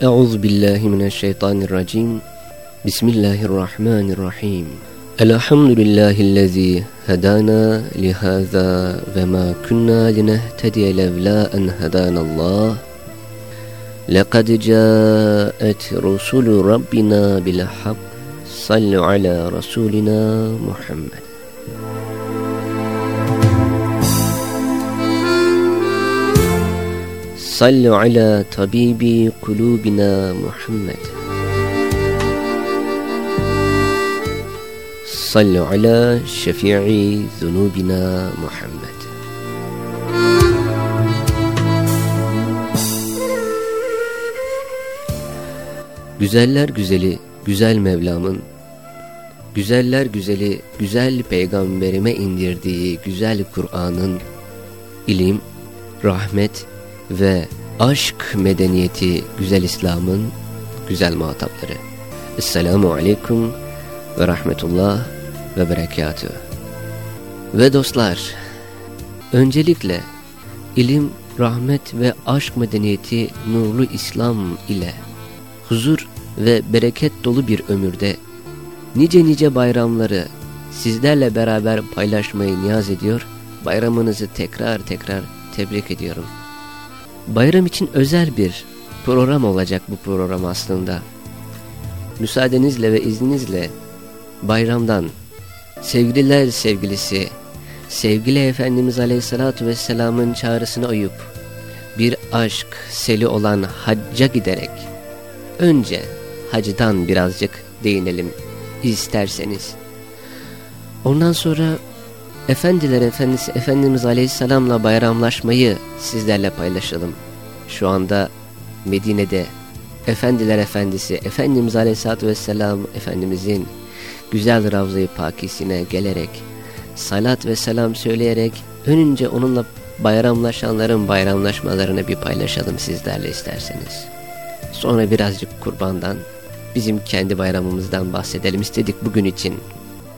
Euzu billahi mineşşeytanirracim. Bismillahirrahmanirrahim. Elhamdülillahi'llezî hedana li hâzâ ve mâ kunnâ linehtediye levlâ en hedânallâh. لقد جاءت رسل ربنا بالحق صلوا على رسولنا محمد صلوا على طبيب قلوبنا محمد صلوا على شفيع ذنوبنا محمد Güzeller güzeli, güzel Mevlam'ın, güzeller güzeli, güzel peygamberime indirdiği güzel Kur'an'ın ilim, rahmet ve aşk medeniyeti güzel İslam'ın güzel muhatapları. Esselamu Aleyküm ve Rahmetullah ve Berekatüh. Ve dostlar, öncelikle ilim, rahmet ve aşk medeniyeti nurlu İslam ile huzur ve bereket dolu bir ömürde nice nice bayramları sizlerle beraber paylaşmayı niyaz ediyor, bayramınızı tekrar tekrar tebrik ediyorum. Bayram için özel bir program olacak bu program aslında. Müsaadenizle ve izninizle bayramdan sevgililer sevgilisi sevgili Efendimiz Aleyhisselatü Vesselam'ın çağrısına uyup bir aşk seli olan hacca giderek önce hacdan birazcık değinelim isterseniz. Ondan sonra Efendiler Efendisi Efendimiz Aleyhisselam'la bayramlaşmayı sizlerle paylaşalım. Şu anda Medine'de Efendiler Efendisi Efendimiz Aleyhisselatü Vesselam Efendimizin güzel Ravza-i Pakisine gelerek salat ve selam söyleyerek önünce onunla bayramlaşanların bayramlaşmalarını bir paylaşalım sizlerle isterseniz. Sonra birazcık kurbandan, bizim kendi bayramımızdan bahsedelim istedik bugün için.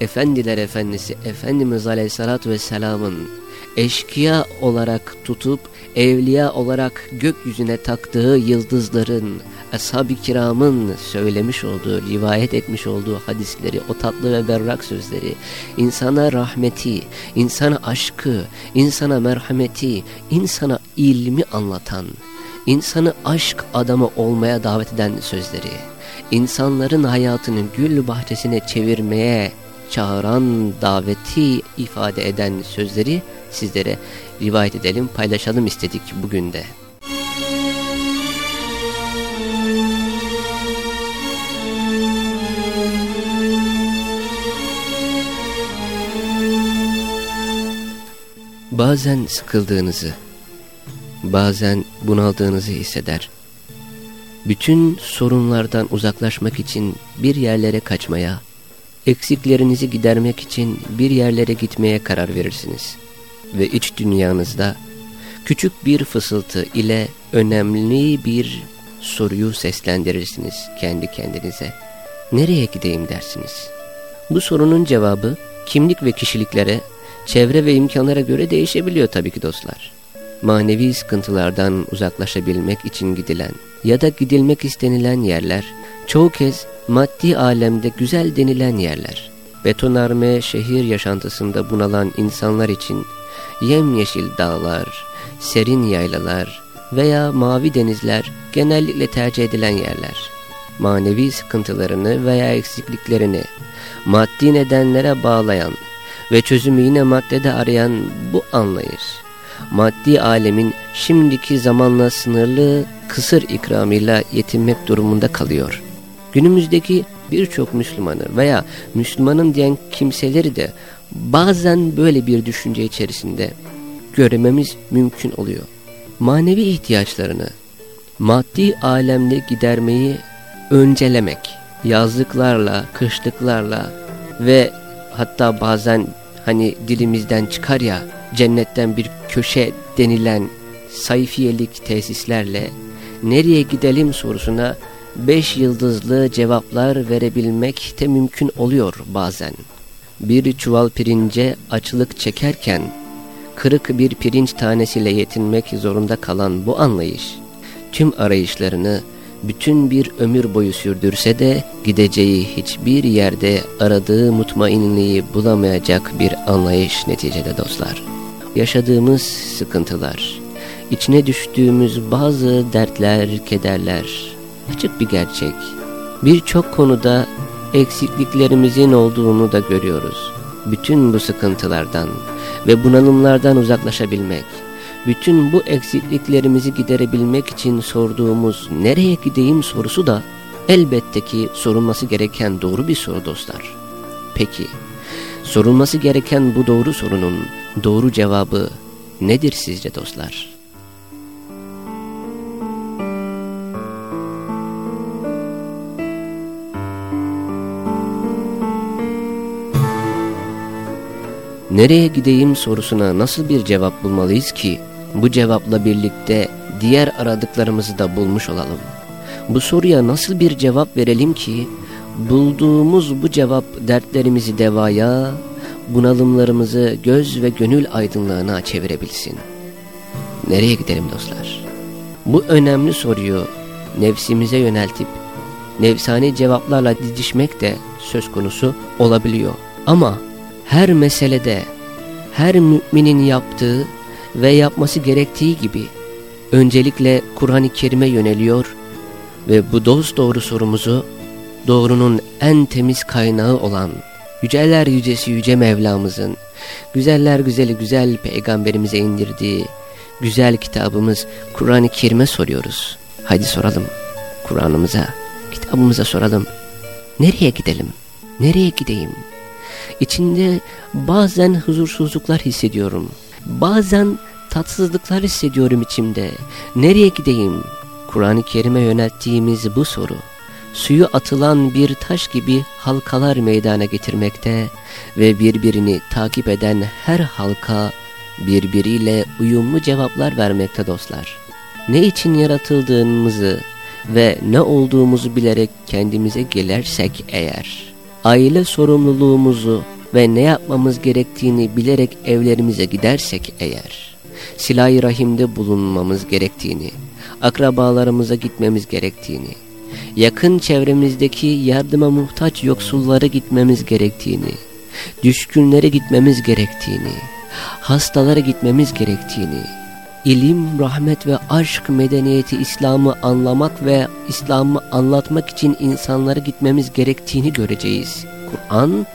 Efendiler Efendisi Efendimiz Aleyhisselatü Vesselam'ın eşkıya olarak tutup evliya olarak gökyüzüne taktığı yıldızların, ashab-ı kiramın söylemiş olduğu, rivayet etmiş olduğu hadisleri, o tatlı ve berrak sözleri, insana rahmeti, insana aşkı, insana merhameti, insana ilmi anlatan, insanı aşk adamı olmaya davet eden sözleri, insanların hayatını gül bahçesine çevirmeye çağıran daveti ifade eden sözleri sizlere rivayet edelim, paylaşalım istedik bugün de. Bazen sıkıldığınızı, bazen bunaldığınızı hisseder. Bütün sorunlardan uzaklaşmak için bir yerlere kaçmaya, eksiklerinizi gidermek için bir yerlere gitmeye karar verirsiniz. Ve iç dünyanızda küçük bir fısıltı ile önemli bir soruyu seslendirirsiniz kendi kendinize. Nereye gideyim dersiniz. Bu sorunun cevabı kimlik ve kişiliklere, çevre ve imkanlara göre değişebiliyor tabii ki dostlar. Manevi sıkıntılardan uzaklaşabilmek için gidilen ya da gidilmek istenilen yerler çoğu kez maddi alemde güzel denilen yerler. Betonarme şehir yaşantısında bunalan insanlar için yemyeşil dağlar, serin yaylalar veya mavi denizler genellikle tercih edilen yerler. Manevi sıkıntılarını veya eksikliklerini maddi nedenlere bağlayan ve çözümü yine maddede arayan bu anlayış, maddi alemin şimdiki zamanla sınırlı kısır ikramıyla yetinmek durumunda kalıyor. Günümüzdeki birçok Müslümanı veya Müslümanın diyen kimseleri de bazen böyle bir düşünce içerisinde görmemiz mümkün oluyor. Manevi ihtiyaçlarını maddi alemde gidermeyi öncelemek, yazlıklarla, kışlıklarla ve hatta bazen hani dilimizden çıkar ya cennetten bir köşe denilen sayfiyelik tesislerle nereye gidelim sorusuna beş yıldızlı cevaplar verebilmek de mümkün oluyor bazen. Bir çuval pirince açılık çekerken kırık bir pirinç tanesiyle yetinmek zorunda kalan bu anlayış tüm arayışlarını bütün bir ömür boyu sürdürse de gideceği hiçbir yerde aradığı mutmainliği bulamayacak bir anlayış neticede dostlar. Yaşadığımız sıkıntılar, içine düştüğümüz bazı dertler, kederler açık bir gerçek. Birçok konuda eksikliklerimizin olduğunu da görüyoruz. Bütün bu sıkıntılardan ve bunalımlardan uzaklaşabilmek, bütün bu eksikliklerimizi giderebilmek için sorduğumuz nereye gideyim sorusu da elbette ki sorulması gereken doğru bir soru dostlar. Peki, sorulması gereken bu doğru sorunun doğru cevabı nedir sizce dostlar? Nereye gideyim sorusuna nasıl bir cevap bulmalıyız ki bu cevapla birlikte diğer aradıklarımızı da bulmuş olalım. Bu soruya nasıl bir cevap verelim ki bulduğumuz bu cevap dertlerimizi devaya, bunalımlarımızı göz ve gönül aydınlığına çevirebilsin. Nereye gidelim dostlar? Bu önemli soruyu nefsimize yöneltip nefsani cevaplarla didişmek de söz konusu olabiliyor. Ama her meselede her müminin yaptığı ve yapması gerektiği gibi öncelikle Kur'an-ı Kerim'e yöneliyor ve bu dost doğru sorumuzu doğrunun en temiz kaynağı olan yüceler yücesi yüce Mevlamızın güzeller güzeli güzel peygamberimize indirdiği güzel kitabımız Kur'an-ı Kerim'e soruyoruz. Haydi soralım Kur'an'ımıza, kitabımıza soralım. Nereye gidelim? Nereye gideyim? İçinde bazen huzursuzluklar hissediyorum. Bazen tatsızlıklar hissediyorum içimde. Nereye gideyim? Kur'an-ı Kerim'e yönelttiğimiz bu soru, suyu atılan bir taş gibi halkalar meydana getirmekte ve birbirini takip eden her halka birbiriyle uyumlu cevaplar vermekte dostlar. Ne için yaratıldığımızı ve ne olduğumuzu bilerek kendimize gelirsek eğer, aile sorumluluğumuzu ve ne yapmamız gerektiğini bilerek evlerimize gidersek eğer, silah rahimde bulunmamız gerektiğini, akrabalarımıza gitmemiz gerektiğini, yakın çevremizdeki yardıma muhtaç yoksullara gitmemiz gerektiğini, düşkünlere gitmemiz gerektiğini, hastalara gitmemiz gerektiğini, ilim, rahmet ve aşk medeniyeti İslam'ı anlamak ve İslam'ı anlatmak için insanlara gitmemiz gerektiğini göreceğiz. Kur'an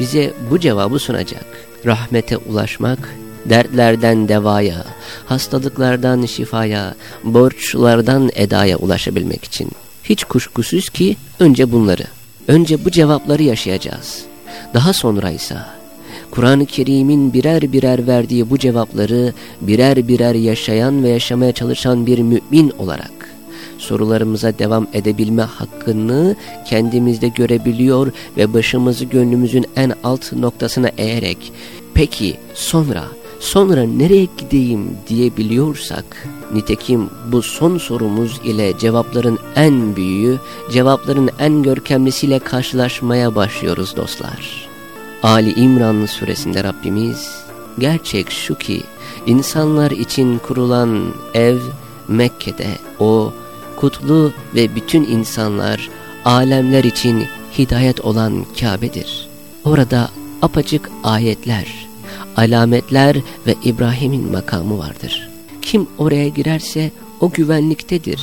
bize bu cevabı sunacak. Rahmete ulaşmak, dertlerden devaya, hastalıklardan şifaya, borçlardan edaya ulaşabilmek için. Hiç kuşkusuz ki önce bunları, önce bu cevapları yaşayacağız. Daha sonra ise Kur'an-ı Kerim'in birer birer verdiği bu cevapları birer birer yaşayan ve yaşamaya çalışan bir mümin olarak sorularımıza devam edebilme hakkını kendimizde görebiliyor ve başımızı gönlümüzün en alt noktasına eğerek peki sonra sonra nereye gideyim diyebiliyorsak nitekim bu son sorumuz ile cevapların en büyüğü cevapların en görkemlisiyle karşılaşmaya başlıyoruz dostlar. Ali İmran suresinde Rabbimiz gerçek şu ki insanlar için kurulan ev Mekke'de o kutlu ve bütün insanlar alemler için hidayet olan Kabe'dir. Orada apacık ayetler, alametler ve İbrahim'in makamı vardır. Kim oraya girerse o güvenliktedir.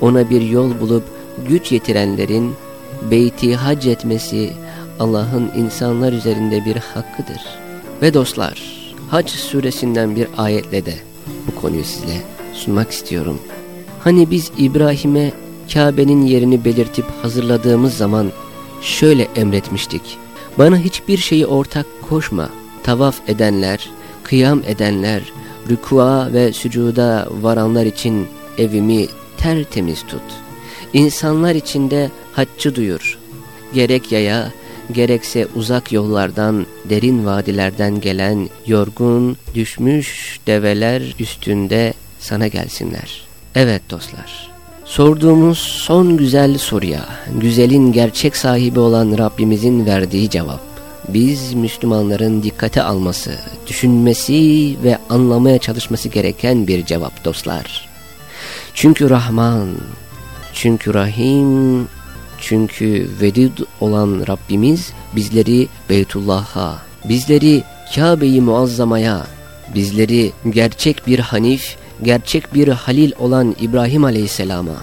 Ona bir yol bulup güç yetirenlerin beyti hac etmesi Allah'ın insanlar üzerinde bir hakkıdır. Ve dostlar, Hac suresinden bir ayetle de bu konuyu size sunmak istiyorum. Hani biz İbrahim'e Kabe'nin yerini belirtip hazırladığımız zaman şöyle emretmiştik. Bana hiçbir şeyi ortak koşma. Tavaf edenler, kıyam edenler, rükua ve sücuda varanlar için evimi tertemiz tut. İnsanlar içinde haccı duyur. Gerek yaya, gerekse uzak yollardan, derin vadilerden gelen yorgun, düşmüş develer üstünde sana gelsinler. Evet dostlar, sorduğumuz son güzel soruya, güzelin gerçek sahibi olan Rabbimizin verdiği cevap, biz Müslümanların dikkate alması, düşünmesi ve anlamaya çalışması gereken bir cevap dostlar. Çünkü Rahman, Çünkü Rahim, çünkü Vedud olan Rabbimiz bizleri Beytullah'a, bizleri Kabe-i Muazzama'ya, bizleri gerçek bir Hanif, gerçek bir Halil olan İbrahim Aleyhisselam'a,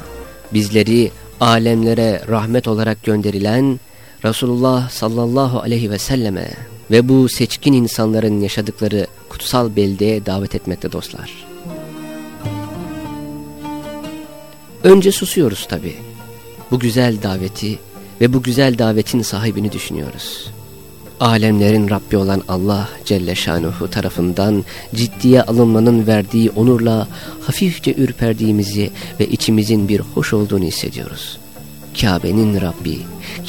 bizleri alemlere rahmet olarak gönderilen Resulullah sallallahu aleyhi ve selleme ve bu seçkin insanların yaşadıkları kutsal beldeye davet etmekte dostlar. Önce susuyoruz tabi. Bu güzel daveti ve bu güzel davetin sahibini düşünüyoruz. Alemlerin Rabbi olan Allah Celle Şanuhu tarafından ciddiye alınmanın verdiği onurla hafifçe ürperdiğimizi ve içimizin bir hoş olduğunu hissediyoruz. Kabe'nin Rabbi,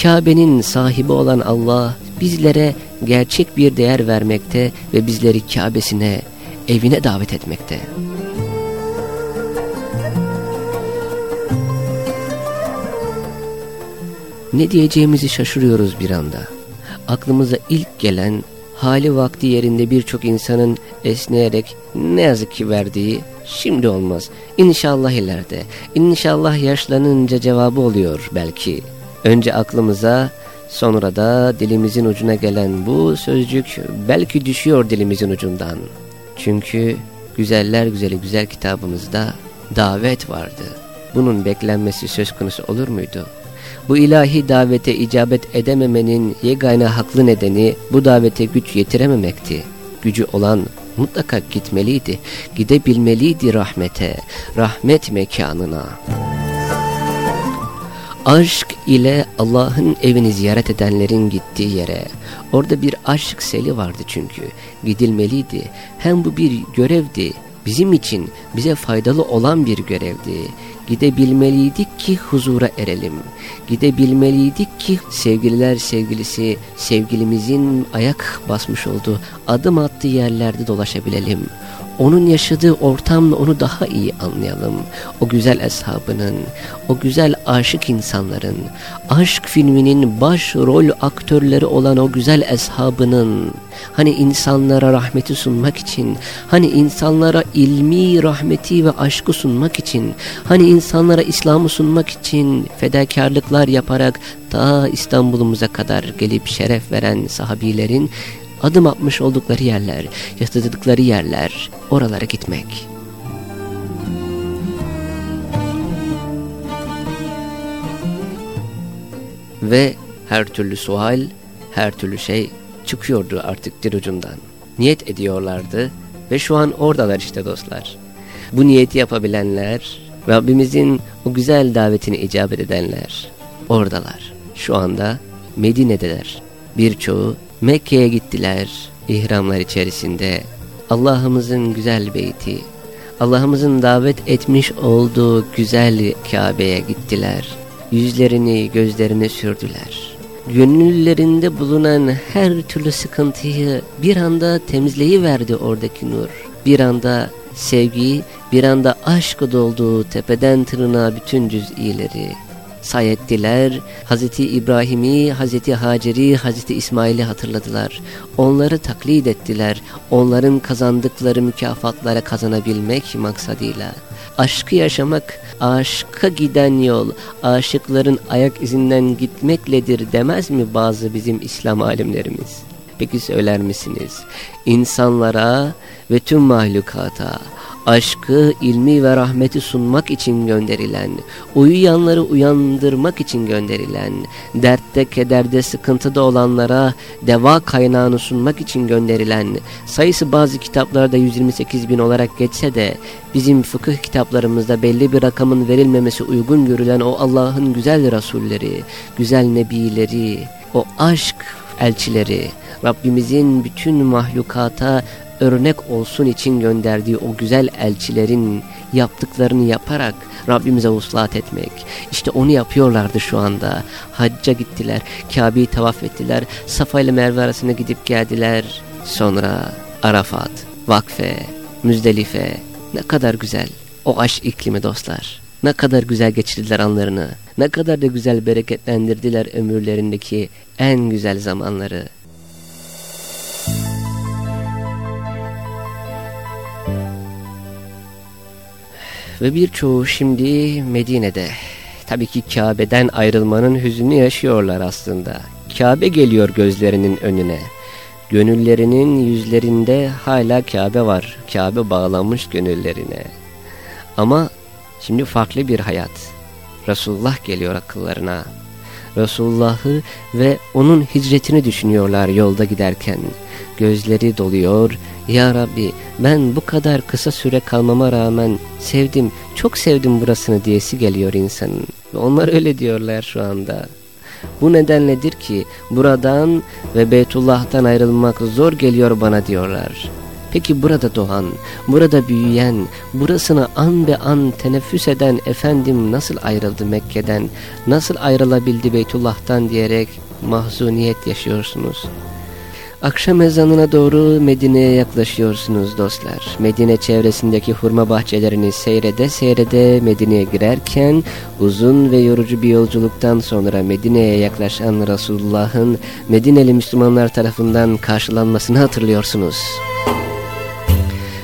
Kabe'nin sahibi olan Allah bizlere gerçek bir değer vermekte ve bizleri Kabe'sine, evine davet etmekte. Ne diyeceğimizi şaşırıyoruz bir anda. Aklımıza ilk gelen hali vakti yerinde birçok insanın esneyerek ne yazık ki verdiği şimdi olmaz. İnşallah ileride, inşallah yaşlanınca cevabı oluyor belki. Önce aklımıza sonra da dilimizin ucuna gelen bu sözcük belki düşüyor dilimizin ucundan. Çünkü güzeller güzeli güzel kitabımızda davet vardı. Bunun beklenmesi söz konusu olur muydu? Bu ilahi davete icabet edememenin yegane haklı nedeni bu davete güç yetirememekti. Gücü olan mutlaka gitmeliydi, gidebilmeliydi rahmete, rahmet mekanına. Aşk ile Allah'ın evini ziyaret edenlerin gittiği yere, orada bir aşk seli vardı çünkü, gidilmeliydi. Hem bu bir görevdi, bizim için bize faydalı olan bir görevdi. Gidebilmeliydik ki huzura erelim. Gidebilmeliydik ki sevgililer sevgilisi sevgilimizin ayak basmış olduğu adım attığı yerlerde dolaşabilelim onun yaşadığı ortamla onu daha iyi anlayalım. O güzel eshabının, o güzel aşık insanların, aşk filminin baş rol aktörleri olan o güzel eshabının, hani insanlara rahmeti sunmak için, hani insanlara ilmi rahmeti ve aşkı sunmak için, hani insanlara İslam'ı sunmak için fedakarlıklar yaparak ta İstanbul'umuza kadar gelip şeref veren sahabilerin adım atmış oldukları yerler, yaşadıkları yerler, oralara gitmek. Ve her türlü sual, her türlü şey çıkıyordu artık dil ucundan. Niyet ediyorlardı ve şu an oradalar işte dostlar. Bu niyeti yapabilenler, Rabbimizin o güzel davetini icabet edenler oradalar. Şu anda Medine'deler. Birçoğu Mekke'ye gittiler ihramlar içerisinde. Allah'ımızın güzel beyti, Allah'ımızın davet etmiş olduğu güzel Kabe'ye gittiler. Yüzlerini gözlerini sürdüler. Gönüllerinde bulunan her türlü sıkıntıyı bir anda temizleyiverdi oradaki nur. Bir anda sevgi, bir anda aşk dolduğu tepeden tırnağa bütün cüz'ileri sayettiler. Hazreti İbrahim'i, Hazreti Hacer'i, Hazreti İsmail'i hatırladılar. Onları taklit ettiler. Onların kazandıkları mükafatlara kazanabilmek maksadıyla. Aşkı yaşamak, aşka giden yol, aşıkların ayak izinden gitmekledir demez mi bazı bizim İslam alimlerimiz? Peki söyler misiniz? İnsanlara ve tüm mahlukata aşkı, ilmi ve rahmeti sunmak için gönderilen, uyuyanları uyandırmak için gönderilen, dertte, kederde, sıkıntıda olanlara deva kaynağını sunmak için gönderilen, sayısı bazı kitaplarda 128 bin olarak geçse de, bizim fıkıh kitaplarımızda belli bir rakamın verilmemesi uygun görülen o Allah'ın güzel Rasulleri, güzel Nebileri, o aşk elçileri, Rabbimizin bütün mahlukata örnek olsun için gönderdiği o güzel elçilerin yaptıklarını yaparak Rabbimize uslat etmek. İşte onu yapıyorlardı şu anda. Hacca gittiler, Kabe'yi tavaf ettiler, Safa ile Merve arasına gidip geldiler. Sonra Arafat, Vakfe, Müzdelife ne kadar güzel. O aşk iklimi dostlar. Ne kadar güzel geçirdiler anlarını. Ne kadar da güzel bereketlendirdiler ömürlerindeki en güzel zamanları. Ve birçoğu şimdi Medine'de Tabii ki Kabe'den ayrılmanın hüznünü yaşıyorlar aslında. Kabe geliyor gözlerinin önüne. Gönüllerinin yüzlerinde hala Kabe var. Kabe bağlanmış gönüllerine. Ama şimdi farklı bir hayat. Resulullah geliyor akıllarına. Resulullah'ı ve onun hicretini düşünüyorlar yolda giderken. Gözleri doluyor. Ya Rabbi ben bu kadar kısa süre kalmama rağmen sevdim, çok sevdim burasını diyesi geliyor insanın. Onlar öyle diyorlar şu anda. Bu nedenledir ki buradan ve Beytullah'tan ayrılmak zor geliyor bana diyorlar. Peki burada doğan, burada büyüyen, burasını an be an teneffüs eden efendim nasıl ayrıldı Mekke'den, nasıl ayrılabildi Beytullah'tan diyerek mahzuniyet yaşıyorsunuz. Akşam ezanına doğru Medine'ye yaklaşıyorsunuz dostlar. Medine çevresindeki hurma bahçelerini seyrede seyrede Medine'ye girerken uzun ve yorucu bir yolculuktan sonra Medine'ye yaklaşan Resulullah'ın Medineli Müslümanlar tarafından karşılanmasını hatırlıyorsunuz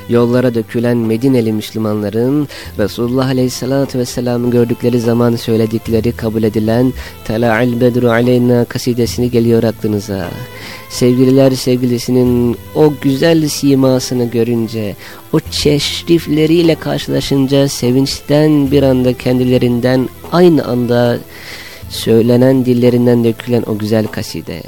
yollara dökülen Medineli Müslümanların Resulullah Aleyhisselatü Vesselam'ı gördükleri zaman söyledikleri kabul edilen Tela'il bedru aleyna kasidesini geliyor aklınıza. Sevgililer sevgilisinin o güzel simasını görünce, o çeşrifleriyle karşılaşınca sevinçten bir anda kendilerinden aynı anda söylenen dillerinden dökülen o güzel kaside.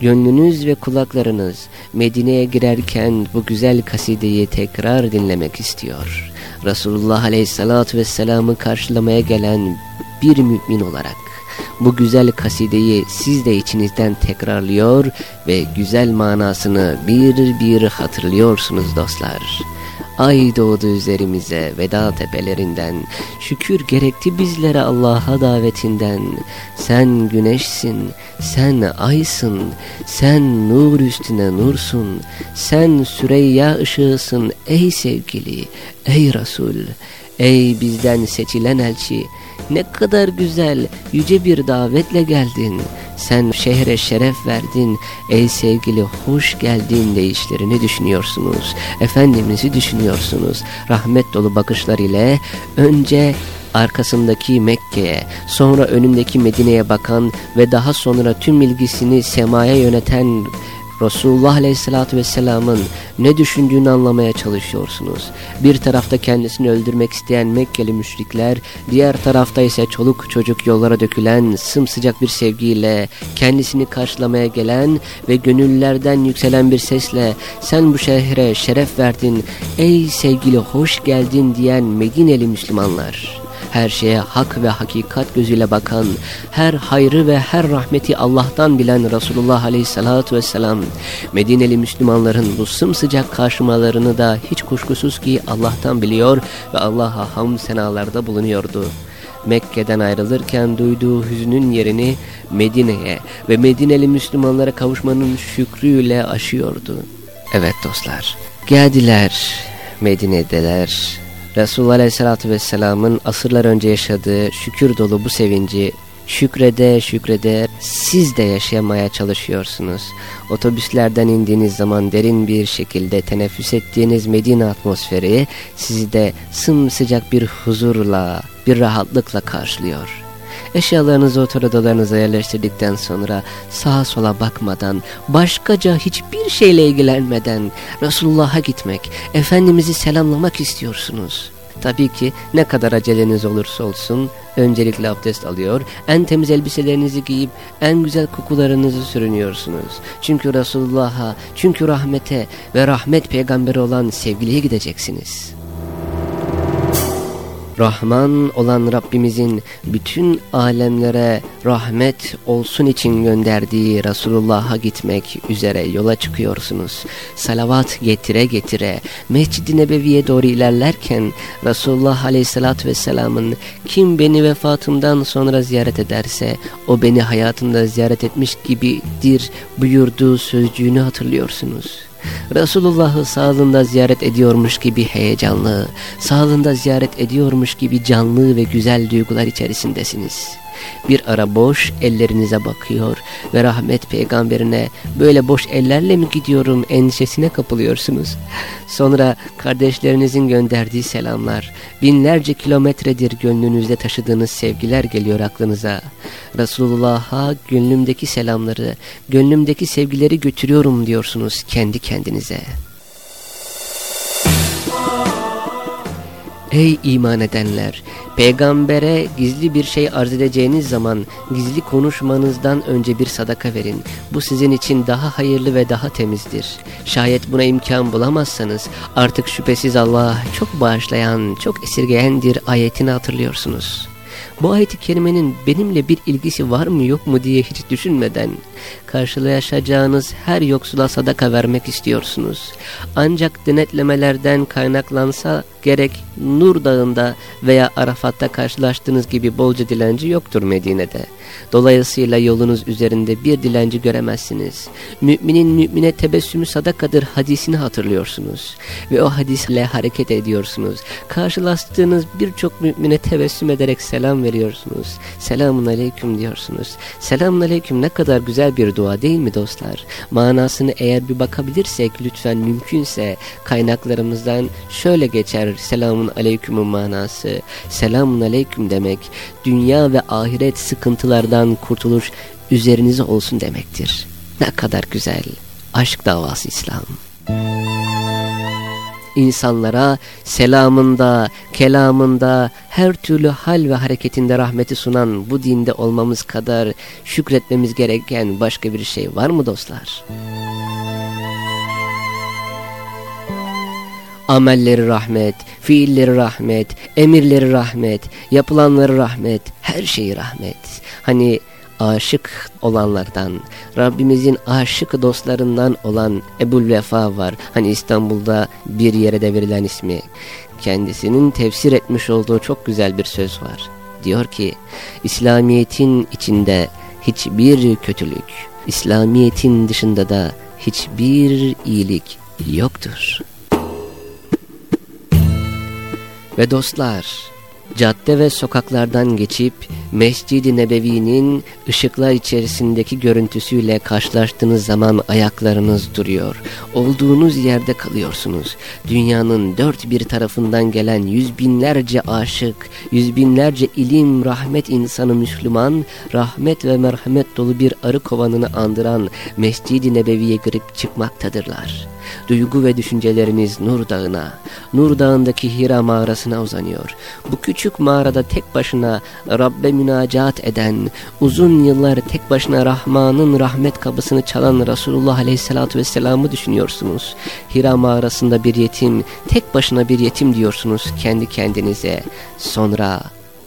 Gönlünüz ve kulaklarınız Medine'ye girerken bu güzel kasideyi tekrar dinlemek istiyor. Resulullah Aleyhisselatü Vesselam'ı karşılamaya gelen bir mümin olarak bu güzel kasideyi siz de içinizden tekrarlıyor ve güzel manasını bir bir hatırlıyorsunuz dostlar. Ay doğdu üzerimize veda tepelerinden, şükür gerekti bizlere Allah'a davetinden. Sen güneşsin, sen aysın, sen nur üstüne nursun, sen Süreyya ışığısın ey sevgili, ey Resul, ey bizden seçilen elçi, ne kadar güzel, yüce bir davetle geldin. Sen şehre şeref verdin. Ey sevgili hoş geldin deyişlerini düşünüyorsunuz. Efendimiz'i düşünüyorsunuz. Rahmet dolu bakışlar ile önce arkasındaki Mekke'ye, sonra önündeki Medine'ye bakan ve daha sonra tüm ilgisini semaya yöneten Resulullah Aleyhisselatü Vesselam'ın ne düşündüğünü anlamaya çalışıyorsunuz. Bir tarafta kendisini öldürmek isteyen Mekkeli müşrikler, diğer tarafta ise çoluk çocuk yollara dökülen sımsıcak bir sevgiyle kendisini karşılamaya gelen ve gönüllerden yükselen bir sesle sen bu şehre şeref verdin, ey sevgili hoş geldin diyen Medineli Müslümanlar her şeye hak ve hakikat gözüyle bakan, her hayrı ve her rahmeti Allah'tan bilen Resulullah Aleyhisselatü Vesselam, Medineli Müslümanların bu sımsıcak karşımalarını da hiç kuşkusuz ki Allah'tan biliyor ve Allah'a ham senalarda bulunuyordu. Mekke'den ayrılırken duyduğu hüznün yerini Medine'ye ve Medineli Müslümanlara kavuşmanın şükrüyle aşıyordu. Evet dostlar, geldiler, Medine'deler, Resulullah Aleyhisselatü Vesselam'ın asırlar önce yaşadığı şükür dolu bu sevinci şükrede şükrede siz de yaşamaya çalışıyorsunuz. Otobüslerden indiğiniz zaman derin bir şekilde teneffüs ettiğiniz Medine atmosferi sizi de sımsıcak bir huzurla, bir rahatlıkla karşılıyor. Eşyalarınızı otur odalarınıza yerleştirdikten sonra sağa sola bakmadan, başkaca hiçbir şeyle ilgilenmeden Resulullah'a gitmek, Efendimiz'i selamlamak istiyorsunuz. Tabii ki ne kadar aceleniz olursa olsun öncelikle abdest alıyor, en temiz elbiselerinizi giyip en güzel kokularınızı sürünüyorsunuz. Çünkü Resulullah'a, çünkü rahmete ve rahmet peygamberi olan sevgiliye gideceksiniz.'' Rahman olan Rabbimizin bütün alemlere rahmet olsun için gönderdiği Resulullah'a gitmek üzere yola çıkıyorsunuz. Salavat getire getire Mescid-i Nebevi'ye doğru ilerlerken Resulullah Aleyhisselatü Vesselam'ın kim beni vefatımdan sonra ziyaret ederse o beni hayatında ziyaret etmiş gibidir buyurduğu sözcüğünü hatırlıyorsunuz. Resulullah'ı sağlığında ziyaret ediyormuş gibi heyecanlı, sağlığında ziyaret ediyormuş gibi canlı ve güzel duygular içerisindesiniz. Bir ara boş ellerinize bakıyor ve rahmet peygamberine böyle boş ellerle mi gidiyorum endişesine kapılıyorsunuz. Sonra kardeşlerinizin gönderdiği selamlar, binlerce kilometredir gönlünüzde taşıdığınız sevgiler geliyor aklınıza. Resulullah'a gönlümdeki selamları, gönlümdeki sevgileri götürüyorum diyorsunuz kendi kendinize. Ey iman edenler! Peygambere gizli bir şey arz edeceğiniz zaman gizli konuşmanızdan önce bir sadaka verin. Bu sizin için daha hayırlı ve daha temizdir. Şayet buna imkan bulamazsanız artık şüphesiz Allah çok bağışlayan, çok esirgeyendir ayetini hatırlıyorsunuz. Bu ayet-i kerimenin benimle bir ilgisi var mı yok mu diye hiç düşünmeden karşılaşacağınız her yoksula sadaka vermek istiyorsunuz. Ancak denetlemelerden kaynaklansa gerek Nur Dağı'nda veya Arafat'ta karşılaştığınız gibi bolca dilenci yoktur Medine'de. Dolayısıyla yolunuz üzerinde bir dilenci göremezsiniz. Müminin mümine tebessümü sadakadır hadisini hatırlıyorsunuz. Ve o hadisle hareket ediyorsunuz. Karşılaştığınız birçok mümine tebessüm ederek selam veriyorsunuz. Selamun aleyküm diyorsunuz. Selamun aleyküm ne kadar güzel bir dua değil mi dostlar? Manasını eğer bir bakabilirsek lütfen mümkünse kaynaklarımızdan şöyle geçer selamun aleykümün manası. Selamun aleyküm demek dünya ve ahiret sıkıntılardan kurtuluş üzerinize olsun demektir. Ne kadar güzel. Aşk davası İslam insanlara selamında, kelamında, her türlü hal ve hareketinde rahmeti sunan bu dinde olmamız kadar şükretmemiz gereken başka bir şey var mı dostlar? Amelleri rahmet, fiilleri rahmet, emirleri rahmet, yapılanları rahmet, her şeyi rahmet. Hani aşık olanlardan, Rabbimizin aşık dostlarından olan Ebul Vefa var. Hani İstanbul'da bir yere de verilen ismi. Kendisinin tefsir etmiş olduğu çok güzel bir söz var. Diyor ki, İslamiyet'in içinde hiçbir kötülük, İslamiyet'in dışında da hiçbir iyilik yoktur. Ve dostlar, cadde ve sokaklardan geçip Mescid-i Nebevi'nin ışıklar içerisindeki görüntüsüyle karşılaştığınız zaman ayaklarınız duruyor. Olduğunuz yerde kalıyorsunuz. Dünyanın dört bir tarafından gelen yüz binlerce aşık, yüz binlerce ilim, rahmet insanı Müslüman, rahmet ve merhamet dolu bir arı kovanını andıran Mescid-i Nebevi'ye girip çıkmaktadırlar. Duygu ve düşünceleriniz Nur Dağı'na, Nur Dağı'ndaki Hira mağarasına uzanıyor. Bu küçük mağarada tek başına Rabbe münacat eden, uzun yıllar tek başına Rahman'ın rahmet kapısını çalan Resulullah Aleyhisselatü Vesselam'ı düşünüyorsunuz. Hira mağarasında bir yetim, tek başına bir yetim diyorsunuz kendi kendinize. Sonra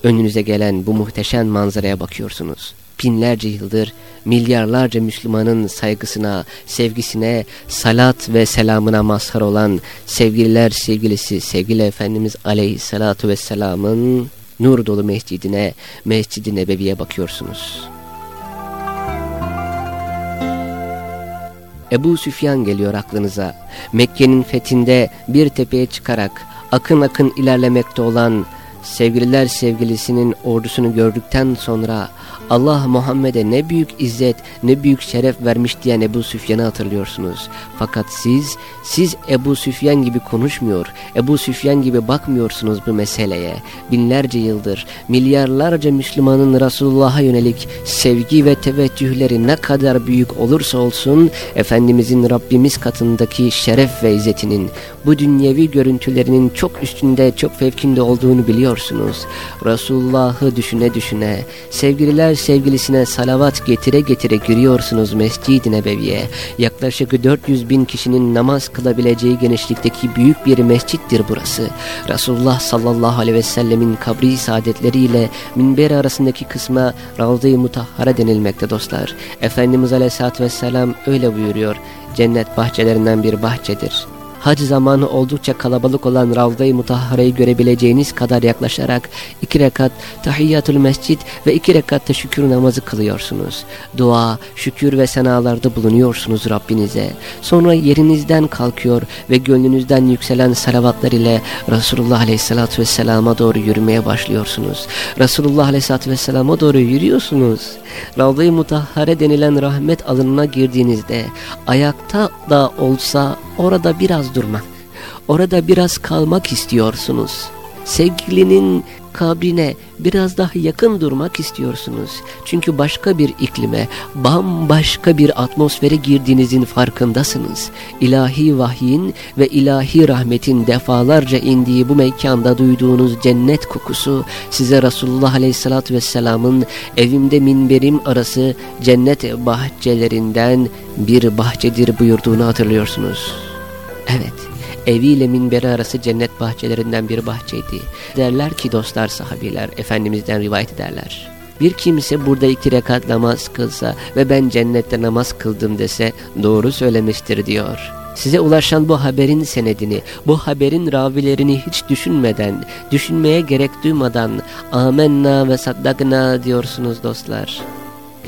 önünüze gelen bu muhteşem manzaraya bakıyorsunuz binlerce yıldır milyarlarca Müslümanın saygısına, sevgisine, salat ve selamına mazhar olan sevgililer sevgilisi sevgili Efendimiz Aleyhisselatu Vesselam'ın nur dolu mescidine, Mescid-i Nebevi'ye bakıyorsunuz. Ebu Süfyan geliyor aklınıza. Mekke'nin fethinde bir tepeye çıkarak akın akın ilerlemekte olan sevgililer sevgilisinin ordusunu gördükten sonra Allah Muhammed'e ne büyük izzet, ne büyük şeref vermiş diyen Ebu Süfyan'ı hatırlıyorsunuz. Fakat siz, siz Ebu Süfyan gibi konuşmuyor, Ebu Süfyan gibi bakmıyorsunuz bu meseleye. Binlerce yıldır, milyarlarca Müslümanın Resulullah'a yönelik sevgi ve teveccühleri ne kadar büyük olursa olsun, Efendimizin Rabbimiz katındaki şeref ve izzetinin, bu dünyevi görüntülerinin çok üstünde, çok fevkinde olduğunu biliyorsunuz. Resulullah'ı düşüne düşüne, sevgililer sevgilisine salavat getire getire giriyorsunuz Mescid-i Nebevi'ye. Yaklaşık 400 bin kişinin namaz kılabileceği genişlikteki büyük bir mescittir burası. Resulullah sallallahu aleyhi ve sellemin kabri saadetleriyle minber arasındaki kısma Ravza-i Mutahhara denilmekte dostlar. Efendimiz aleyhissalatü vesselam öyle buyuruyor. Cennet bahçelerinden bir bahçedir. Hac zamanı oldukça kalabalık olan Ravda-i Mutahhare'yi görebileceğiniz kadar yaklaşarak iki rekat tahiyyatül mescid ve iki rekatta şükür namazı kılıyorsunuz. Dua, şükür ve senalarda bulunuyorsunuz Rabbinize. Sonra yerinizden kalkıyor ve gönlünüzden yükselen salavatlar ile Resulullah Aleyhisselatü Vesselam'a doğru yürümeye başlıyorsunuz. Resulullah Aleyhisselatü Vesselam'a doğru yürüyorsunuz. Ravda-i Mutahhare denilen rahmet alanına girdiğinizde ayakta da olsa orada biraz durmak, orada biraz kalmak istiyorsunuz. Sevgilinin kabrine biraz daha yakın durmak istiyorsunuz. Çünkü başka bir iklime, bambaşka bir atmosfere girdiğinizin farkındasınız. İlahi vahyin ve ilahi rahmetin defalarca indiği bu mekanda duyduğunuz cennet kokusu size Resulullah Aleyhisselatü Vesselam'ın evimde minberim arası cennet bahçelerinden bir bahçedir buyurduğunu hatırlıyorsunuz. Evet eviyle minberi arası cennet bahçelerinden bir bahçeydi. Derler ki dostlar sahabiler Efendimiz'den rivayet ederler. Bir kimse burada iki rekat namaz kılsa ve ben cennette namaz kıldım dese doğru söylemiştir diyor. Size ulaşan bu haberin senedini, bu haberin ravilerini hiç düşünmeden, düşünmeye gerek duymadan amenna ve saddakna diyorsunuz dostlar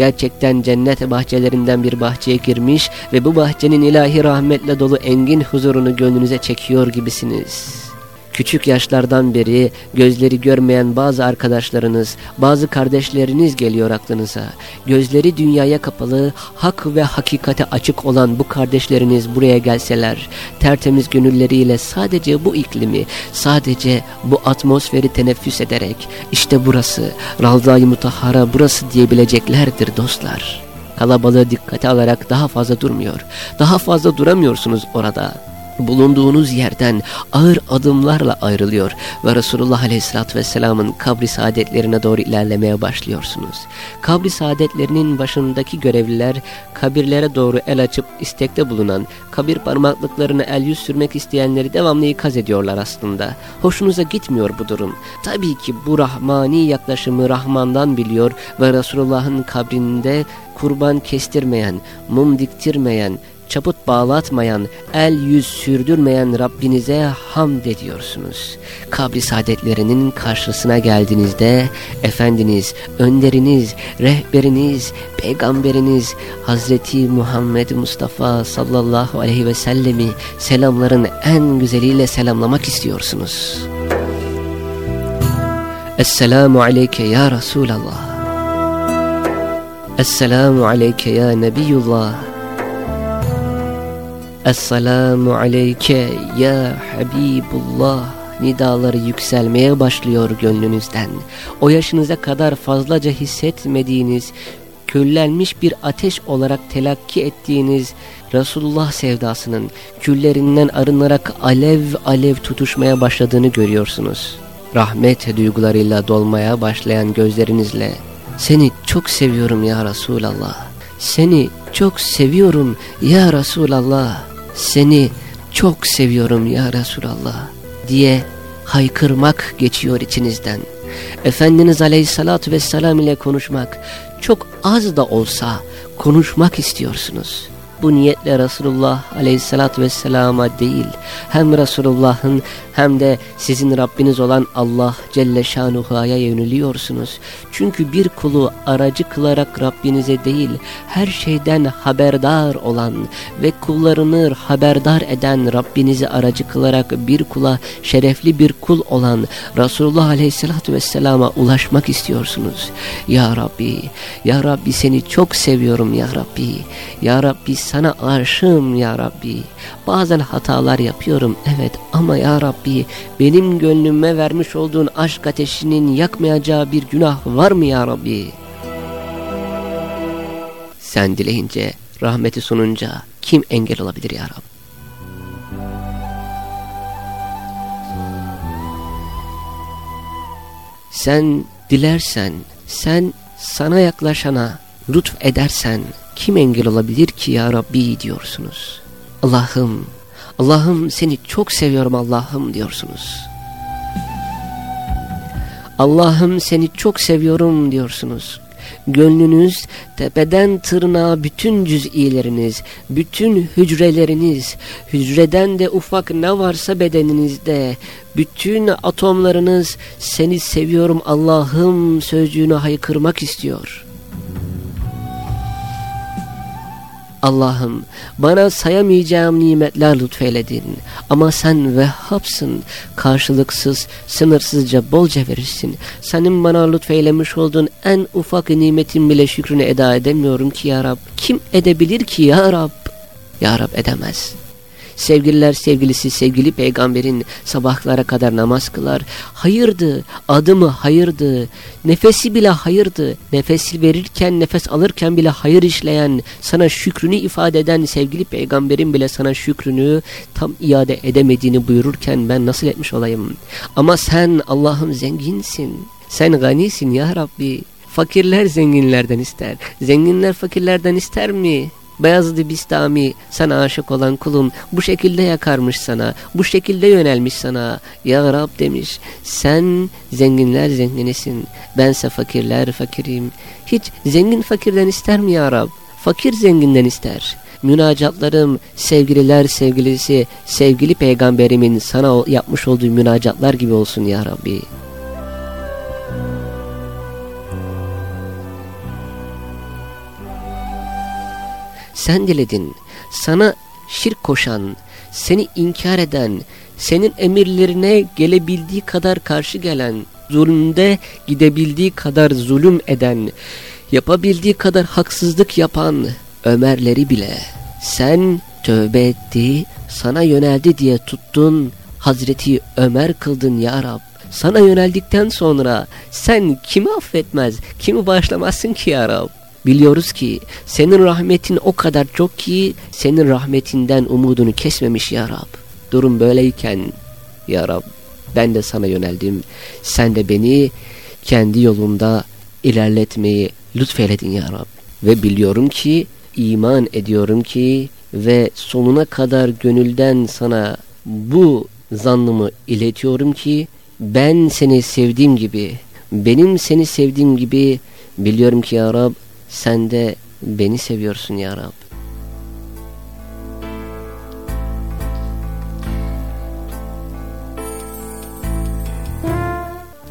gerçekten cennet bahçelerinden bir bahçeye girmiş ve bu bahçenin ilahi rahmetle dolu engin huzurunu gönlünüze çekiyor gibisiniz. Küçük yaşlardan beri gözleri görmeyen bazı arkadaşlarınız, bazı kardeşleriniz geliyor aklınıza. Gözleri dünyaya kapalı, hak ve hakikate açık olan bu kardeşleriniz buraya gelseler, tertemiz gönülleriyle sadece bu iklimi, sadece bu atmosferi teneffüs ederek, işte burası, Ravza-i Mutahhara burası diyebileceklerdir dostlar. Kalabalığı dikkate alarak daha fazla durmuyor, daha fazla duramıyorsunuz orada bulunduğunuz yerden ağır adımlarla ayrılıyor ve Resulullah Aleyhisselatü Vesselam'ın kabri saadetlerine doğru ilerlemeye başlıyorsunuz. Kabri saadetlerinin başındaki görevliler kabirlere doğru el açıp istekte bulunan, kabir parmaklıklarına el yüz sürmek isteyenleri devamlı ikaz ediyorlar aslında. Hoşunuza gitmiyor bu durum. Tabii ki bu rahmani yaklaşımı Rahman'dan biliyor ve Resulullah'ın kabrinde kurban kestirmeyen, mum diktirmeyen, çaput bağlatmayan, el yüz sürdürmeyen Rabbinize hamd ediyorsunuz. Kabri saadetlerinin karşısına geldiğinizde Efendiniz, önderiniz, rehberiniz, peygamberiniz Hazreti Muhammed Mustafa sallallahu aleyhi ve sellemi selamların en güzeliyle selamlamak istiyorsunuz. Esselamu aleyke ya Resulallah. Esselamu aleyke ya Nebiyullah. Esselamu aleyke ya Habibullah nidaları yükselmeye başlıyor gönlünüzden. O yaşınıza kadar fazlaca hissetmediğiniz, küllenmiş bir ateş olarak telakki ettiğiniz Resulullah sevdasının küllerinden arınarak alev alev tutuşmaya başladığını görüyorsunuz. Rahmet duygularıyla dolmaya başlayan gözlerinizle seni çok seviyorum ya Resulallah. Seni çok seviyorum ya Resulallah seni çok seviyorum ya Resulallah diye haykırmak geçiyor içinizden. Efendiniz Aleyhisselatü Vesselam ile konuşmak çok az da olsa konuşmak istiyorsunuz bu niyetle Resulullah aleyhissalatü vesselama değil hem Resulullah'ın hem de sizin Rabbiniz olan Allah Celle Şanuha'ya yöneliyorsunuz. Çünkü bir kulu aracı kılarak Rabbinize değil her şeyden haberdar olan ve kullarını haberdar eden Rabbinizi aracı kılarak bir kula şerefli bir kul olan Resulullah aleyhissalatü vesselama ulaşmak istiyorsunuz. Ya Rabbi, Ya Rabbi seni çok seviyorum Ya Rabbi, Ya Rabbi sana aşığım ya Rabbi. Bazen hatalar yapıyorum evet ama ya Rabbi benim gönlüme vermiş olduğun aşk ateşinin yakmayacağı bir günah var mı ya Rabbi? Sen dileyince, rahmeti sununca kim engel olabilir ya Rabbi? Sen dilersen, sen sana yaklaşana lütf edersen, kim engel olabilir ki ya Rabbi diyorsunuz. Allah'ım, Allah'ım seni çok seviyorum Allah'ım diyorsunuz. Allah'ım seni çok seviyorum diyorsunuz. Gönlünüz tepeden tırnağa bütün cüz'ileriniz, bütün hücreleriniz, hücreden de ufak ne varsa bedeninizde, bütün atomlarınız seni seviyorum Allah'ım sözcüğünü haykırmak istiyor.'' Allah'ım bana sayamayacağım nimetler lütfeyledin. Ama sen Vehhab'sın, karşılıksız, sınırsızca bolca verirsin. Senin bana lütfeylemiş olduğun en ufak nimetin bile şükrünü eda edemiyorum ki ya Rab. Kim edebilir ki ya Rab? Ya Rab edemez. Sevgililer sevgilisi sevgili peygamberin sabahlara kadar namaz kılar. Hayırdı, adımı hayırdı, nefesi bile hayırdı. Nefesi verirken, nefes alırken bile hayır işleyen, sana şükrünü ifade eden sevgili peygamberin bile sana şükrünü tam iade edemediğini buyururken ben nasıl etmiş olayım? Ama sen Allah'ım zenginsin. Sen ganisin ya Rabbi. Fakirler zenginlerden ister. Zenginler fakirlerden ister mi? Beyazıt Bistami sana aşık olan kulum bu şekilde yakarmış sana, bu şekilde yönelmiş sana. Ya Rab demiş, sen zenginler zenginisin, bense fakirler fakirim. Hiç zengin fakirden ister mi ya Rab? Fakir zenginden ister. Münacatlarım sevgililer sevgilisi, sevgili peygamberimin sana yapmış olduğu münacatlar gibi olsun ya Rabbi. Sen diledin. Sana şirk koşan, seni inkar eden, senin emirlerine gelebildiği kadar karşı gelen, zulümde gidebildiği kadar zulüm eden, yapabildiği kadar haksızlık yapan Ömerleri bile sen tövbe etti, sana yöneldi diye tuttun, Hazreti Ömer kıldın ya Rab. Sana yöneldikten sonra sen kimi affetmez, kimi bağışlamazsın ki ya Rab. Biliyoruz ki senin rahmetin o kadar çok ki senin rahmetinden umudunu kesmemiş ya Rab. Durum böyleyken ya Rab ben de sana yöneldim. Sen de beni kendi yolunda ilerletmeyi lütfeyledin ya Rab. Ve biliyorum ki iman ediyorum ki ve sonuna kadar gönülden sana bu zannımı iletiyorum ki ben seni sevdiğim gibi benim seni sevdiğim gibi biliyorum ki ya Rab sen de beni seviyorsun ya Rab.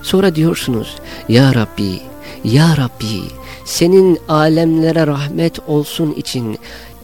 Sonra diyorsunuz Ya Rabbi, Ya Rabbi senin alemlere rahmet olsun için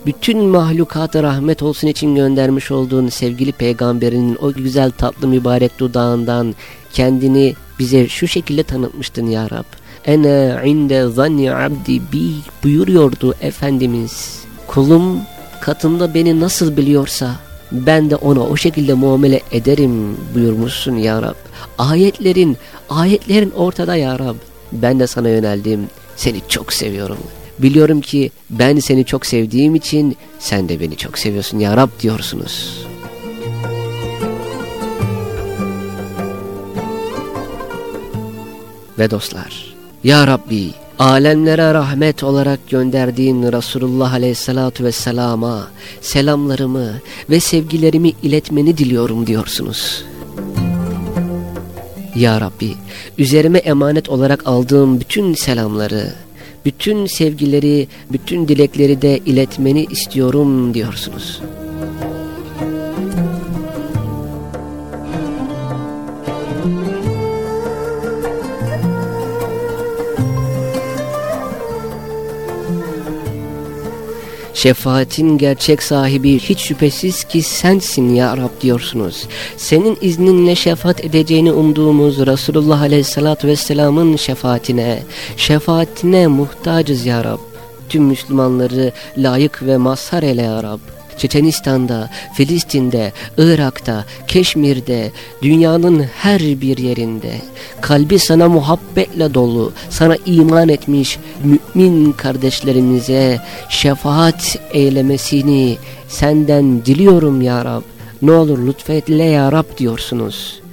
bütün mahlukata rahmet olsun için göndermiş olduğun sevgili peygamberinin o güzel tatlı mübarek dudağından kendini bize şu şekilde tanıtmıştın ya Rab. Ene inde zanni abdi bi buyuruyordu Efendimiz. Kulum katında beni nasıl biliyorsa ben de ona o şekilde muamele ederim buyurmuşsun ya Rab. Ayetlerin, ayetlerin ortada ya Rab. Ben de sana yöneldim. Seni çok seviyorum. Biliyorum ki ben seni çok sevdiğim için sen de beni çok seviyorsun ya Rab diyorsunuz. Ve dostlar ya Rabbi alemlere rahmet olarak gönderdiğin Resulullah Aleyhisselatü Vesselam'a selamlarımı ve sevgilerimi iletmeni diliyorum diyorsunuz. Ya Rabbi üzerime emanet olarak aldığım bütün selamları, bütün sevgileri, bütün dilekleri de iletmeni istiyorum diyorsunuz. Şefaatin gerçek sahibi hiç şüphesiz ki sensin ya Rab diyorsunuz. Senin izninle şefaat edeceğini umduğumuz Resulullah Aleyhisselatü Vesselam'ın şefaatine, şefaatine muhtacız ya Rab. Tüm Müslümanları layık ve mazhar eyle ya Rab. Çeçenistan'da, Filistin'de, Irak'ta, Keşmir'de, dünyanın her bir yerinde kalbi sana muhabbetle dolu, sana iman etmiş mümin kardeşlerimize şefaat eylemesini senden diliyorum ya Rab. Ne olur lütfetle ya Rab diyorsunuz.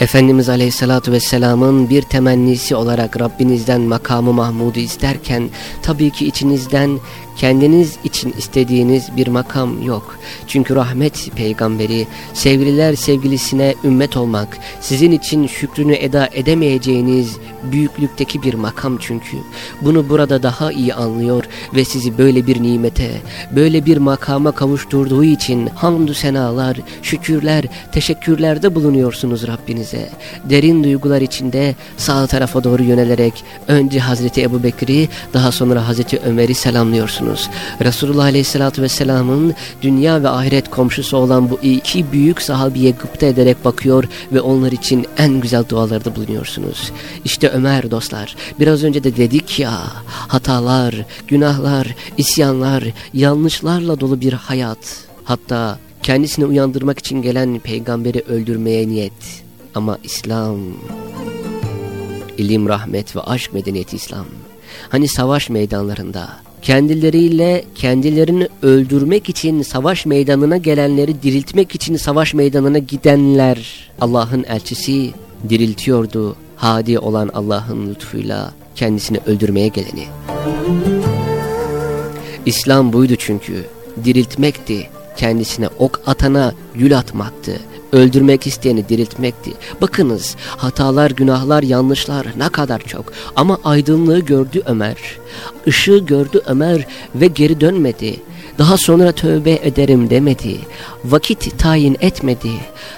Efendimiz Aleyhisselatü Vesselam'ın bir temennisi olarak Rabbinizden makamı Mahmud'u isterken tabii ki içinizden kendiniz için istediğiniz bir makam yok. Çünkü rahmet peygamberi, sevgililer sevgilisine ümmet olmak, sizin için şükrünü eda edemeyeceğiniz büyüklükteki bir makam çünkü. Bunu burada daha iyi anlıyor ve sizi böyle bir nimete, böyle bir makama kavuşturduğu için hamdü senalar, şükürler, teşekkürlerde bulunuyorsunuz Rabbinize. Derin duygular içinde sağ tarafa doğru yönelerek önce Hazreti Ebu Bekir'i daha sonra Hazreti Ömer'i selamlıyorsunuz. Resulullah Aleyhisselatü Vesselam'ın dünya ve ahiret komşusu olan bu iki büyük sahabiye gıpta ederek bakıyor ve onlar için en güzel dualarda bulunuyorsunuz. İşte Ömer dostlar biraz önce de dedik ya hatalar, günahlar, isyanlar, yanlışlarla dolu bir hayat. Hatta kendisini uyandırmak için gelen peygamberi öldürmeye niyet. Ama İslam, ilim, rahmet ve aşk medeniyeti İslam. Hani savaş meydanlarında kendileriyle kendilerini öldürmek için savaş meydanına gelenleri diriltmek için savaş meydanına gidenler Allah'ın elçisi diriltiyordu. Hadi olan Allah'ın lütfuyla kendisini öldürmeye geleni. İslam buydu çünkü diriltmekti kendisine ok atana gül atmaktı öldürmek isteyeni diriltmekti. Bakınız hatalar, günahlar, yanlışlar ne kadar çok. Ama aydınlığı gördü Ömer. Işığı gördü Ömer ve geri dönmedi. Daha sonra tövbe ederim demedi. Vakit tayin etmedi.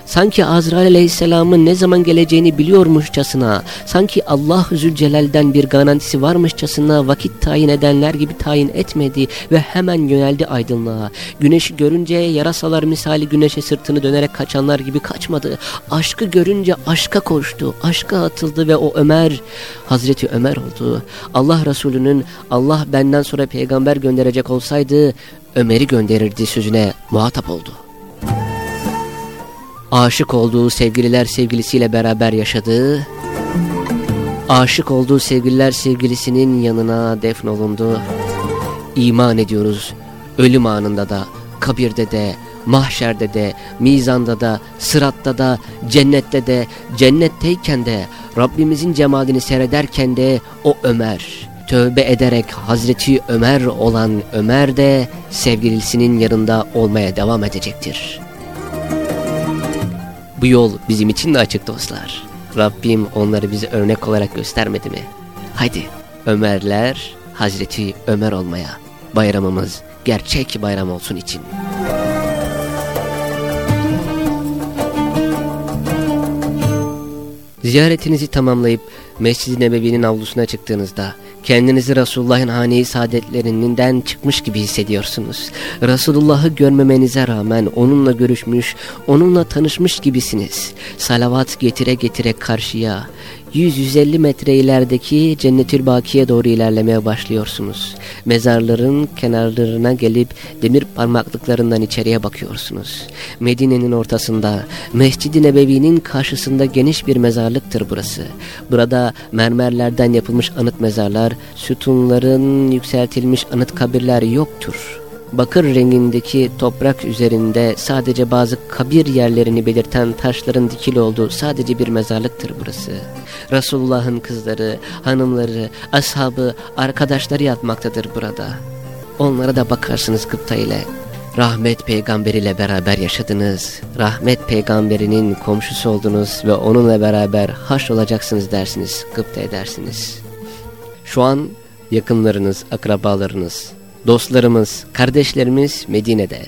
Sanki Azrail Aleyhisselam'ın ne zaman geleceğini biliyormuşçasına, sanki Allah Zülcelal'den bir garantisi varmışçasına vakit tayin edenler gibi tayin etmedi ve hemen yöneldi aydınlığa. Güneşi görünce yarasalar misali güneşe sırtını dönerek kaçanlar gibi kaçmadı. Aşkı görünce aşka koştu, aşka atıldı ve o Ömer, Hazreti Ömer oldu. Allah Resulü'nün Allah benden sonra peygamber gönderecek olsaydı Ömer'i gönderirdi sözüne muhatap oldu. Aşık olduğu sevgililer sevgilisiyle beraber yaşadığı, aşık olduğu sevgililer sevgilisinin yanına defnolundu. İman ediyoruz ölüm anında da, kabirde de, mahşerde de, mizanda da, sıratta da, cennette de, cennetteyken de, Rabbimizin cemalini seyrederken de o Ömer tövbe ederek Hazreti Ömer olan Ömer de sevgilisinin yanında olmaya devam edecektir. Bu yol bizim için de açık dostlar. Rabbim onları bize örnek olarak göstermedi mi? Haydi Ömerler Hazreti Ömer olmaya bayramımız gerçek bayram olsun için. Ziyaretinizi tamamlayıp Mescid-i Nebevi'nin avlusuna çıktığınızda kendinizi Resulullah'ın hane-i saadetlerinden çıkmış gibi hissediyorsunuz. Resulullah'ı görmemenize rağmen onunla görüşmüş, onunla tanışmış gibisiniz. Salavat getire getire karşıya, 100-150 metre ilerideki Cennetül Baki'ye doğru ilerlemeye başlıyorsunuz. Mezarların kenarlarına gelip demir parmaklıklarından içeriye bakıyorsunuz. Medine'nin ortasında, Mescid-i Nebevi'nin karşısında geniş bir mezarlıktır burası. Burada mermerlerden yapılmış anıt mezarlar, sütunların yükseltilmiş anıt kabirler yoktur bakır rengindeki toprak üzerinde sadece bazı kabir yerlerini belirten taşların dikili olduğu sadece bir mezarlıktır burası. Resulullah'ın kızları, hanımları, ashabı, arkadaşları yatmaktadır burada. Onlara da bakarsınız gıpta ile. Rahmet peygamberiyle beraber yaşadınız. Rahmet peygamberinin komşusu oldunuz ve onunla beraber haş olacaksınız dersiniz, gıpta edersiniz. Şu an yakınlarınız, akrabalarınız, Dostlarımız, kardeşlerimiz Medine'de.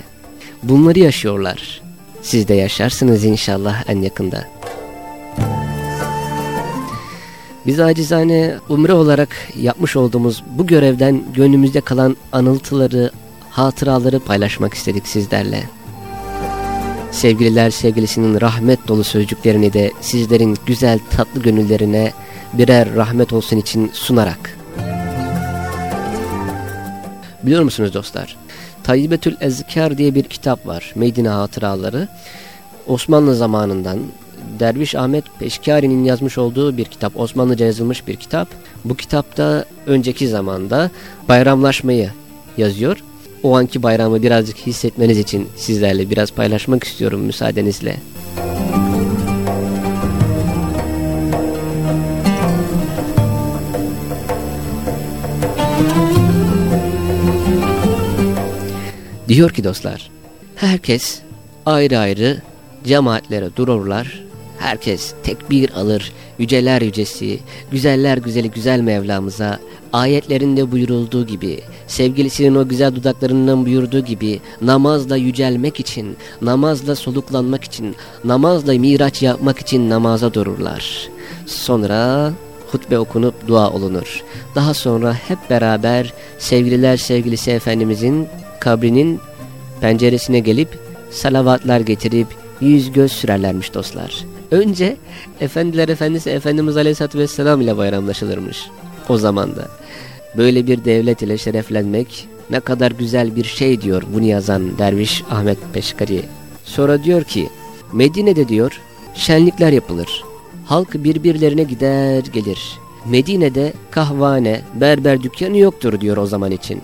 Bunları yaşıyorlar. Siz de yaşarsınız inşallah en yakında. Biz acizane umre olarak yapmış olduğumuz bu görevden gönlümüzde kalan anıltıları, hatıraları paylaşmak istedik sizlerle. Sevgililer sevgilisinin rahmet dolu sözcüklerini de sizlerin güzel tatlı gönüllerine birer rahmet olsun için sunarak Biliyor musunuz dostlar? Tayyibetül Ezkar diye bir kitap var. Medine Hatıraları. Osmanlı zamanından Derviş Ahmet Peşkari'nin yazmış olduğu bir kitap. Osmanlıca yazılmış bir kitap. Bu kitapta önceki zamanda bayramlaşmayı yazıyor. O anki bayramı birazcık hissetmeniz için sizlerle biraz paylaşmak istiyorum müsaadenizle. Diyor ki dostlar, herkes ayrı ayrı cemaatlere dururlar. Herkes tekbir alır, yüceler yücesi, güzeller güzeli güzel Mevlamıza, ayetlerinde buyurulduğu gibi, sevgilisinin o güzel dudaklarından buyurduğu gibi, namazla yücelmek için, namazla soluklanmak için, namazla miraç yapmak için namaza dururlar. Sonra hutbe okunup dua olunur. Daha sonra hep beraber sevgililer sevgilisi Efendimizin kabrinin penceresine gelip salavatlar getirip yüz göz sürerlermiş dostlar. Önce Efendiler Efendisi Efendimiz Aleyhisselatü Vesselam ile bayramlaşılırmış o zamanda. Böyle bir devlet ile şereflenmek ne kadar güzel bir şey diyor bunu yazan Derviş Ahmet Peşkari. Sonra diyor ki Medine'de diyor şenlikler yapılır. Halk birbirlerine gider gelir. Medine'de kahvane, berber dükkanı yoktur diyor o zaman için.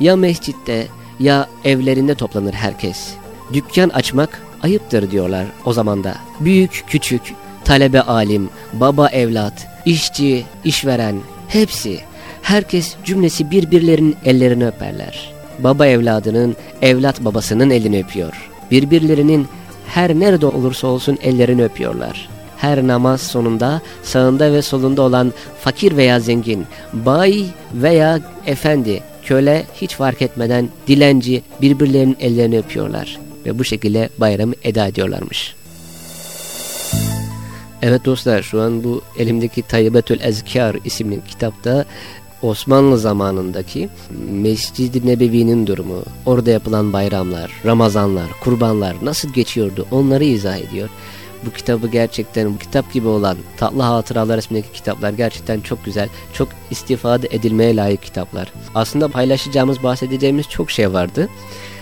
Ya mescitte ya evlerinde toplanır herkes. Dükkan açmak ayıptır diyorlar o zamanda. Büyük, küçük, talebe alim, baba evlat, işçi, işveren hepsi, herkes cümlesi birbirlerinin ellerini öperler. Baba evladının, evlat babasının elini öpüyor. Birbirlerinin her nerede olursa olsun ellerini öpüyorlar. Her namaz sonunda sağında ve solunda olan fakir veya zengin, bay veya efendi, köle hiç fark etmeden dilenci birbirlerinin ellerini öpüyorlar ve bu şekilde bayramı eda ediyorlarmış. Evet dostlar şu an bu elimdeki Tayyibetül Ezkar isimli kitapta Osmanlı zamanındaki Mescid-i Nebevi'nin durumu, orada yapılan bayramlar, Ramazanlar, kurbanlar nasıl geçiyordu onları izah ediyor. Bu kitabı gerçekten bu kitap gibi olan Tatlı Hatıralar ismindeki kitaplar gerçekten çok güzel, çok istifade edilmeye layık kitaplar. Aslında paylaşacağımız, bahsedeceğimiz çok şey vardı.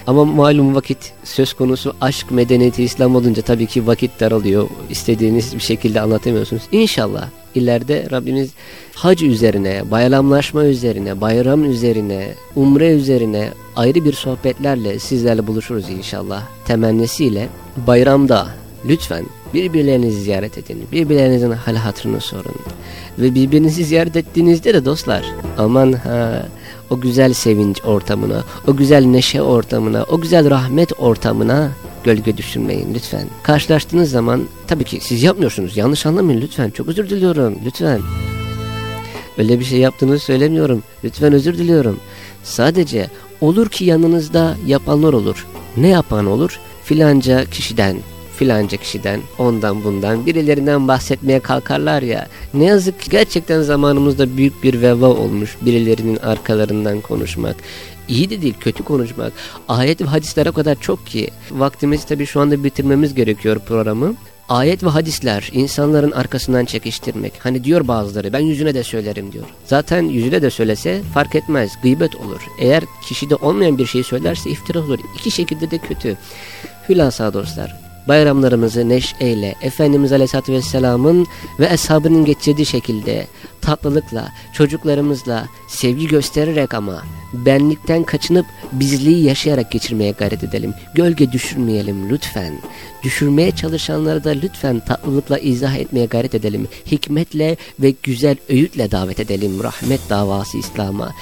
Ama malum vakit söz konusu aşk, medeniyeti, İslam olunca tabii ki vakit daralıyor. İstediğiniz bir şekilde anlatamıyorsunuz. İnşallah ileride Rabbimiz hac üzerine, bayramlaşma üzerine, bayram üzerine, umre üzerine ayrı bir sohbetlerle sizlerle buluşuruz inşallah. Temennisiyle bayramda lütfen birbirlerinizi ziyaret edin. Birbirlerinizin hal hatırını sorun. Ve birbirinizi ziyaret ettiğinizde de dostlar aman ha o güzel sevinç ortamına, o güzel neşe ortamına, o güzel rahmet ortamına gölge düşürmeyin lütfen. Karşılaştığınız zaman tabii ki siz yapmıyorsunuz. Yanlış anlamayın lütfen. Çok özür diliyorum lütfen. Öyle bir şey yaptığınızı söylemiyorum. Lütfen özür diliyorum. Sadece olur ki yanınızda yapanlar olur. Ne yapan olur? Filanca kişiden, filanca kişiden, ondan bundan birilerinden bahsetmeye kalkarlar ya. Ne yazık ki gerçekten zamanımızda büyük bir veva olmuş birilerinin arkalarından konuşmak. İyi de değil kötü konuşmak. Ayet ve hadisler o kadar çok ki vaktimizi tabii şu anda bitirmemiz gerekiyor programı. Ayet ve hadisler insanların arkasından çekiştirmek. Hani diyor bazıları ben yüzüne de söylerim diyor. Zaten yüzüne de söylese fark etmez. Gıybet olur. Eğer kişide olmayan bir şey söylerse iftira olur. İki şekilde de kötü. Hülasa dostlar bayramlarımızı neşeyle, Efendimiz Aleyhisselatü Vesselam'ın ve eshabının geçirdiği şekilde tatlılıkla, çocuklarımızla, sevgi göstererek ama benlikten kaçınıp bizliği yaşayarak geçirmeye gayret edelim. Gölge düşürmeyelim lütfen. Düşürmeye çalışanları da lütfen tatlılıkla izah etmeye gayret edelim. Hikmetle ve güzel öğütle davet edelim rahmet davası İslam'a.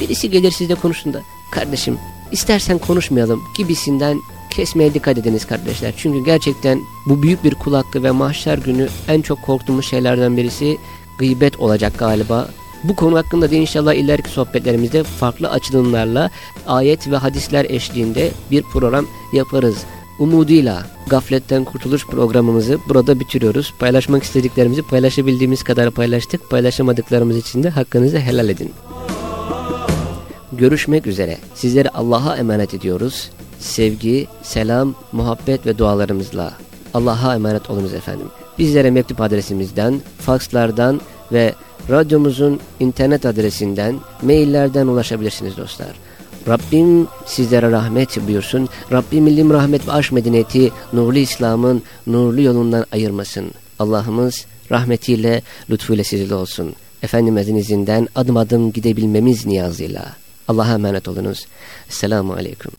Birisi gelir sizle konuştuğunda kardeşim istersen konuşmayalım gibisinden kesmeye dikkat ediniz kardeşler. Çünkü gerçekten bu büyük bir kul ve mahşer günü en çok korktuğumuz şeylerden birisi gıybet olacak galiba. Bu konu hakkında da inşallah ileriki sohbetlerimizde farklı açılımlarla ayet ve hadisler eşliğinde bir program yaparız. Umuduyla gafletten kurtuluş programımızı burada bitiriyoruz. Paylaşmak istediklerimizi paylaşabildiğimiz kadar paylaştık. Paylaşamadıklarımız için de hakkınızı helal edin. Görüşmek üzere. Sizleri Allah'a emanet ediyoruz sevgi, selam, muhabbet ve dualarımızla Allah'a emanet olunuz efendim. Bizlere mektup adresimizden, fakslardan ve radyomuzun internet adresinden, maillerden ulaşabilirsiniz dostlar. Rabbim sizlere rahmet buyursun. Rabbim ilim, rahmet ve aşk medeniyeti nurlu İslam'ın nurlu yolundan ayırmasın. Allah'ımız rahmetiyle, lütfuyla sizle olsun. Efendimizin izinden adım adım gidebilmemiz niyazıyla. Allah'a emanet olunuz. Selamun Aleyküm.